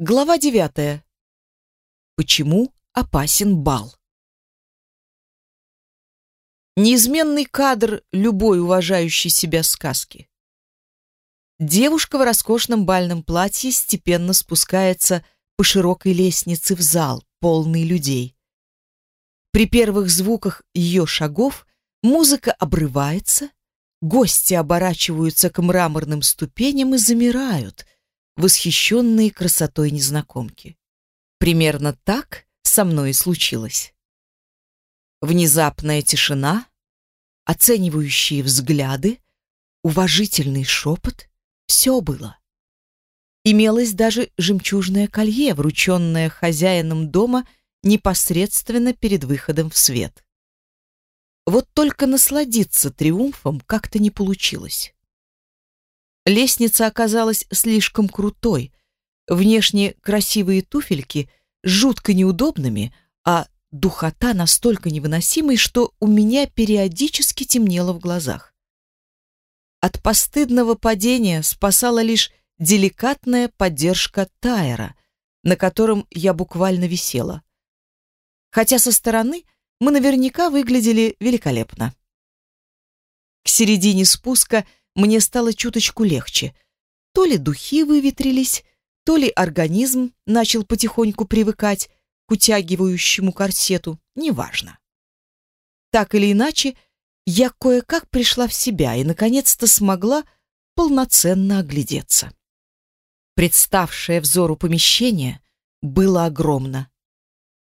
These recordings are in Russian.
Глава девятая. Почему опасен бал? Неизменный кадр любой уважающей себя сказки. Девушка в роскошном бальном платье степенно спускается по широкой лестнице в зал, полный людей. При первых звуках ее шагов музыка обрывается, гости оборачиваются к мраморным ступеням и замирают – восхищенные красотой незнакомки. Примерно так со мной и случилось. Внезапная тишина, оценивающие взгляды, уважительный шепот — все было. Имелось даже жемчужное колье, врученное хозяином дома непосредственно перед выходом в свет. Вот только насладиться триумфом как-то не получилось. Лестница оказалась слишком крутой. Внешне красивые туфельки жутко неудобными, а духота настолько невыносимой, что у меня периодически темнело в глазах. От постыдного падения спасала лишь деликатная поддержка Тайра, на котором я буквально висела. Хотя со стороны мы наверняка выглядели великолепно. К середине спуска – мне стало чуточку легче. То ли духи выветрились, то ли организм начал потихоньку привыкать к утягивающему корсету, неважно. Так или иначе, я кое-как пришла в себя и, наконец-то, смогла полноценно оглядеться. Представшее взору помещение было огромно.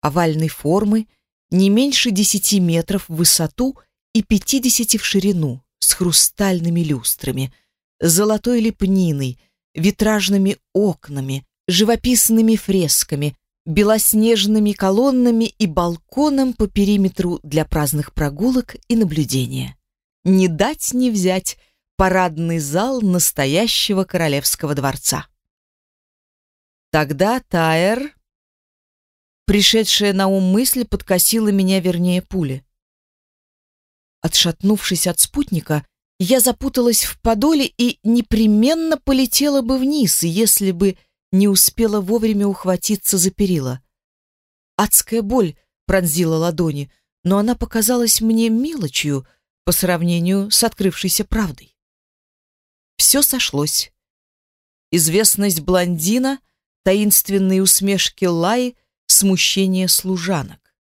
Овальной формы, не меньше десяти метров в высоту и пятидесяти в ширину, с хрустальными люстрами, золотой лепниной, витражными окнами, живописными фресками, белоснежными колоннами и балконом по периметру для праздных прогулок и наблюдения. Не дать не взять парадный зал настоящего королевского дворца. Тогда Тайер, пришедшая на ум мысль, подкосила меня вернее пули. Отшатнувшись от спутника, я запуталась в подоле и непременно полетела бы вниз, если бы не успела вовремя ухватиться за перила. Адская боль пронзила ладони, но она показалась мне мелочью по сравнению с открывшейся правдой. Все сошлось. Известность блондина, таинственные усмешки Лаи, смущение служанок.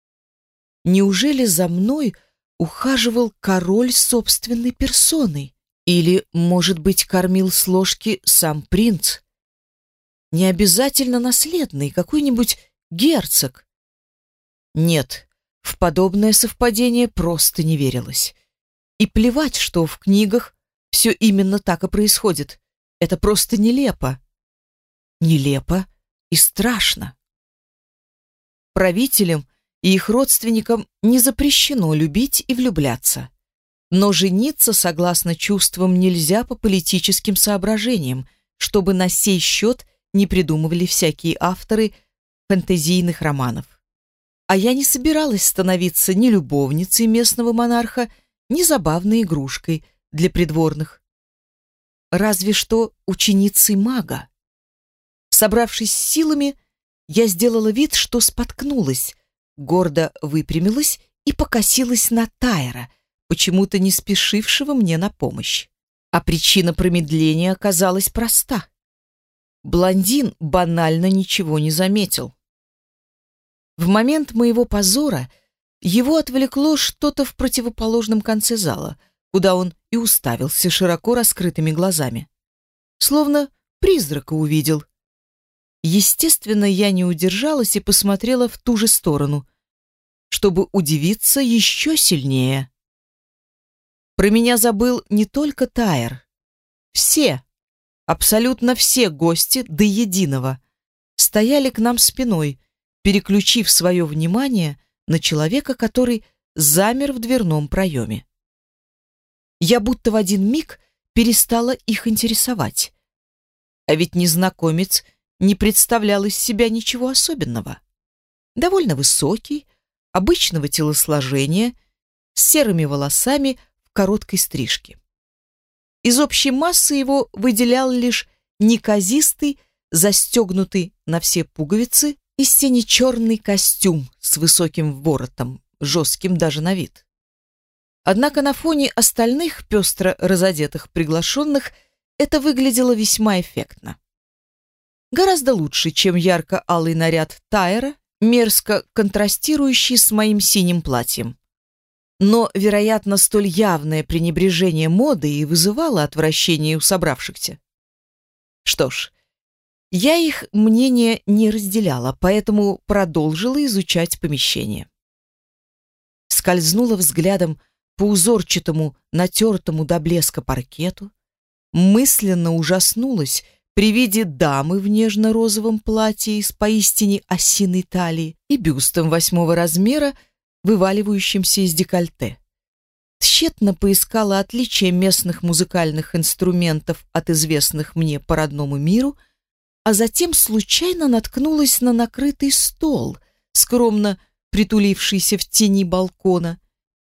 Неужели за мной — ухаживал король собственной персоной. Или, может быть, кормил с ложки сам принц. Не обязательно наследный, какой-нибудь герцог. Нет, в подобное совпадение просто не верилось. И плевать, что в книгах все именно так и происходит. Это просто нелепо. Нелепо и страшно. Правителям и их родственникам не запрещено любить и влюбляться. Но жениться, согласно чувствам, нельзя по политическим соображениям, чтобы на сей счет не придумывали всякие авторы фэнтезийных романов. А я не собиралась становиться ни любовницей местного монарха, ни забавной игрушкой для придворных. Разве что ученицей мага. Собравшись силами, я сделала вид, что споткнулась, гордо выпрямилась и покосилась на Тайра, почему-то не спешившего мне на помощь. А причина промедления оказалась проста. Блондин банально ничего не заметил. В момент моего позора его отвлекло что-то в противоположном конце зала, куда он и уставился широко раскрытыми глазами. Словно призрака увидел. Естественно, я не удержалась и посмотрела в ту же сторону, чтобы удивиться еще сильнее. Про меня забыл не только Тайер. Все, абсолютно все гости до единого стояли к нам спиной, переключив свое внимание на человека, который замер в дверном проеме. Я будто в один миг перестала их интересовать. А ведь незнакомец не представлял из себя ничего особенного. Довольно высокий, обычного телосложения, с серыми волосами в короткой стрижке. Из общей массы его выделял лишь неказистый, застегнутый на все пуговицы и сине-черный костюм с высоким воротом, жестким даже на вид. Однако на фоне остальных пестро разодетых приглашенных это выглядело весьма эффектно. Гораздо лучше, чем ярко-алый наряд Тайра, мерзко контрастирующий с моим синим платьем. Но, вероятно, столь явное пренебрежение модой и вызывало отвращение у собравшихся. Что ж, я их мнение не разделяла, поэтому продолжила изучать помещение. Скользнула взглядом по узорчатому, натертому до блеска паркету, мысленно ужаснулась при виде дамы в нежно-розовом платье из поистине осиной талии и бюстом восьмого размера, вываливающимся из декольте. Тщетно поискала отличия местных музыкальных инструментов от известных мне по родному миру, а затем случайно наткнулась на накрытый стол, скромно притулившийся в тени балкона,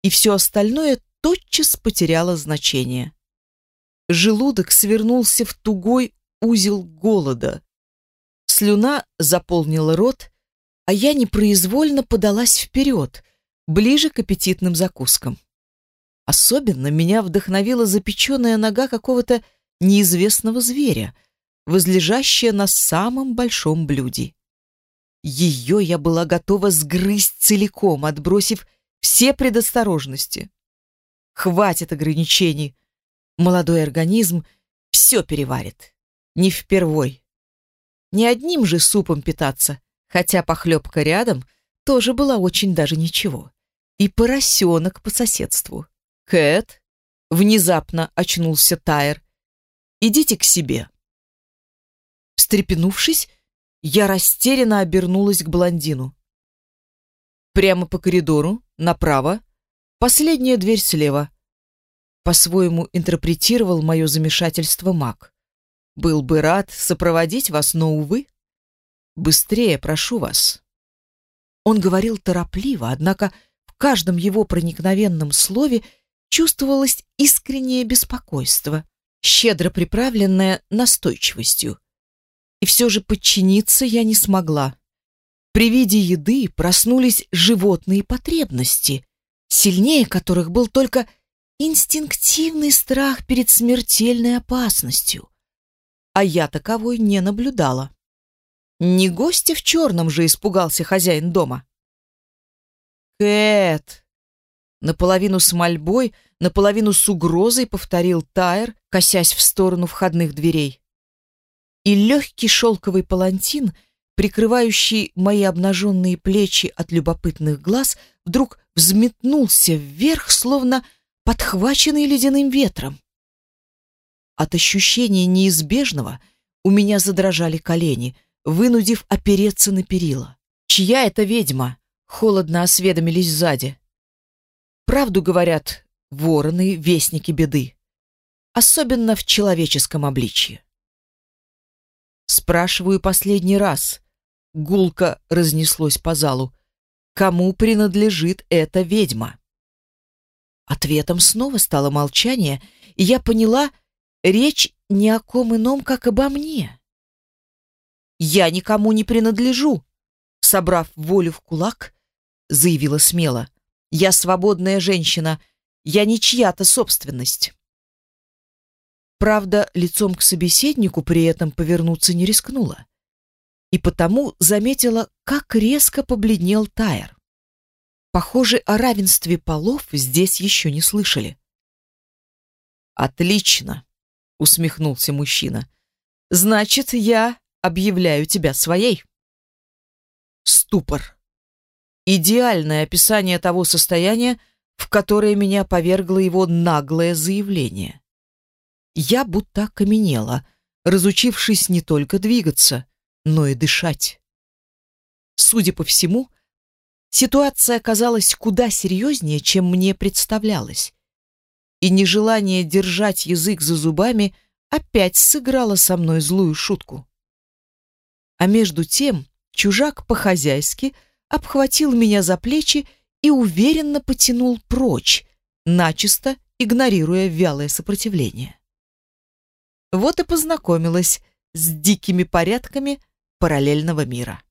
и все остальное тотчас потеряло значение. Желудок свернулся в тугой узел голода. Слюна заполнила рот, а я непроизвольно подалась вперед, ближе к аппетитным закускам. Особенно меня вдохновила запеченная нога какого-то неизвестного зверя, возлежащая на самом большом блюде. Ее я была готова сгрызть целиком, отбросив все предосторожности. Хватит ограничений. Молодой организм все переварит. Не впервой. Не одним же супом питаться, хотя похлебка рядом тоже была очень даже ничего. И поросенок по соседству. Кэт, внезапно очнулся Тайр. Идите к себе. Встрепенувшись, я растерянно обернулась к блондину. Прямо по коридору, направо, последняя дверь слева. По-своему интерпретировал мое замешательство маг. Был бы рад сопроводить вас, но, увы. Быстрее, прошу вас. Он говорил торопливо, однако в каждом его проникновенном слове чувствовалось искреннее беспокойство, щедро приправленное настойчивостью. И все же подчиниться я не смогла. При виде еды проснулись животные потребности, сильнее которых был только инстинктивный страх перед смертельной опасностью. А я таковой не наблюдала. Не гостя в черном же испугался хозяин дома. «Кэт!» Наполовину с мольбой, наполовину с угрозой повторил Тайр, косясь в сторону входных дверей. И легкий шелковый палантин — прикрывающий мои обнаженные плечи от любопытных глаз, вдруг взметнулся вверх, словно подхваченный ледяным ветром. От ощущения неизбежного у меня задрожали колени, вынудив опереться на перила. «Чья это ведьма?» — холодно осведомились сзади. «Правду говорят вороны, вестники беды, особенно в человеческом обличье. Спрашиваю последний раз. Гулко разнеслось по залу. Кому принадлежит эта ведьма? Ответом снова стало молчание, и я поняла, речь не о ком ином, как обо мне. «Я никому не принадлежу», — собрав волю в кулак, заявила смело. «Я свободная женщина, я не чья-то собственность». Правда, лицом к собеседнику при этом повернуться не рискнула. И потому заметила, как резко побледнел Тайр. Похоже, о равенстве полов здесь еще не слышали. «Отлично!» — усмехнулся мужчина. «Значит, я объявляю тебя своей». Ступор. Идеальное описание того состояния, в которое меня повергло его наглое заявление. Я будто окаменела, разучившись не только двигаться, но и дышать. Судя по всему, ситуация оказалась куда серьезнее, чем мне представлялось. И нежелание держать язык за зубами опять сыграло со мной злую шутку. А между тем чужак по-хозяйски обхватил меня за плечи и уверенно потянул прочь, начисто игнорируя вялое сопротивление. Вот и познакомилась с дикими порядками параллельного мира.